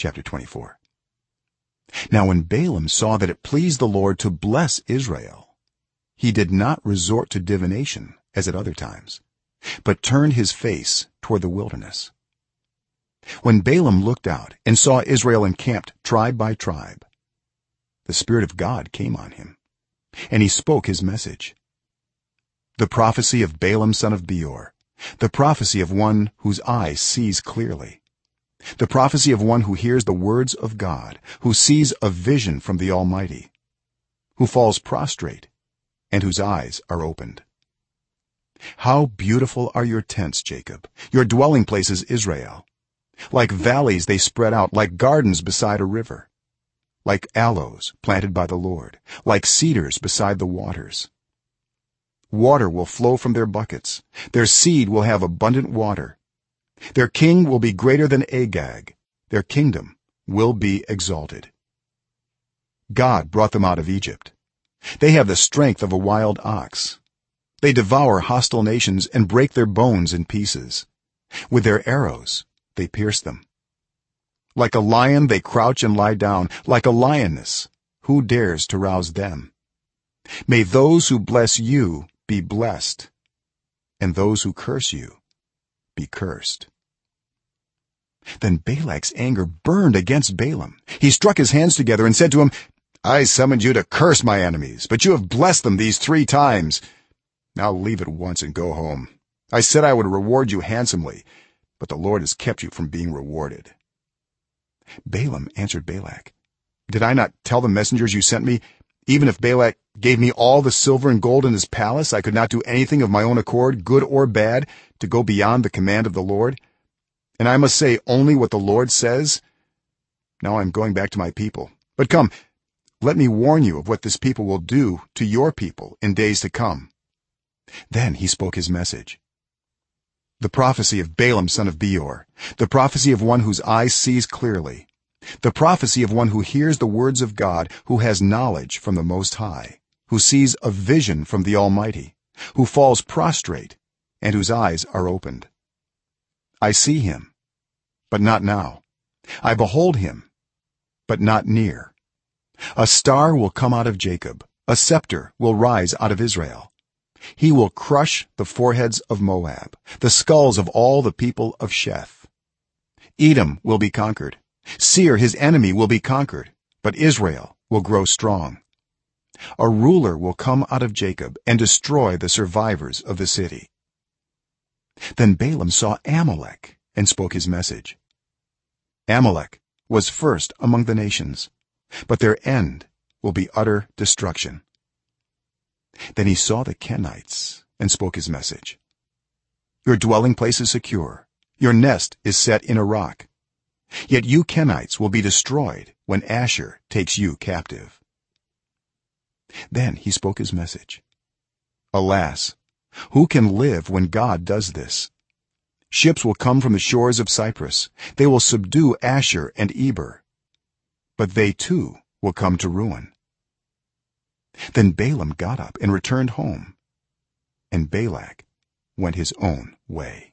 chapter 24 now when balaam saw that it pleased the lord to bless israel he did not resort to divination as at other times but turned his face toward the wilderness. When balaam looked out and saw israel encamped tribe by tribe the spirit of god came on him and he spoke his message. The prophecy of balaam son of beor the prophecy of one whose eye sees clearly the prophecy of one who hears the words of god who sees a vision from the almighty who falls prostrate and whose eyes are opened. How beautiful are your tents jacob your dwelling places israel. Like valleys they spread out like gardens beside a river. Like aloes planted by the lord like cedars beside the waters. Water will flow from their buckets. Their seed will have abundant water their king will be greater than agag. Their kingdom will be exalted. God brought them out of egypt. They have the strength of a wild ox. They devour hostile nations and break their bones in pieces. With their arrows they pierce them. Like a lion they crouch and lie down. Like a lioness who dares to rouse them? May those who bless you be blessed and those who curse you be cursed then balak's anger burned against balaam. He struck his hands together and said to him i summoned you to curse my enemies but you have blessed them these 3 times. Now leave at once and go home. I said i would reward you handsomely but the lord has kept you from being rewarded. Balaam answered balak did i not tell the messengers you sent me? Even if balak gave me all the silver and gold in his palace i could not do anything of my own accord good or bad to go beyond the command of the lord and i must say only what the lord says. Now i am going back to my people. But come let me warn you of what this people will do to your people in days to come. Then he spoke his message. The prophecy of balaam son of beor. The prophecy of one whose eye sees clearly. The prophecy of one who hears the words of god who has knowledge from the most high who sees a vision from the almighty who falls prostrate and whose eyes are opened i see him but not now. I behold him but not near. A star will come out of jacob. A scepter will rise out of israel. He will crush the foreheads of moab the skulls of all the people of sheth edom will be conquered. Seir his enemy will be conquered but israel will grow strong. A ruler will come out of jacob and destroy the survivors of the city then balaam saw amalek and spoke his message. Amalek was first among the nations but their end will be utter destruction. Then he saw the kenites and spoke his message. Your dwelling place is secure. Your nest is set in a rock. Yet you kenites will be destroyed when ashur takes you captive. Then he spoke his message. Alas who can live when god does this? Ships will come from the shores of cyprus. They will subdue ashur and eber. But they too will come to ruin. Then balaam got up and returned home and balak went his own way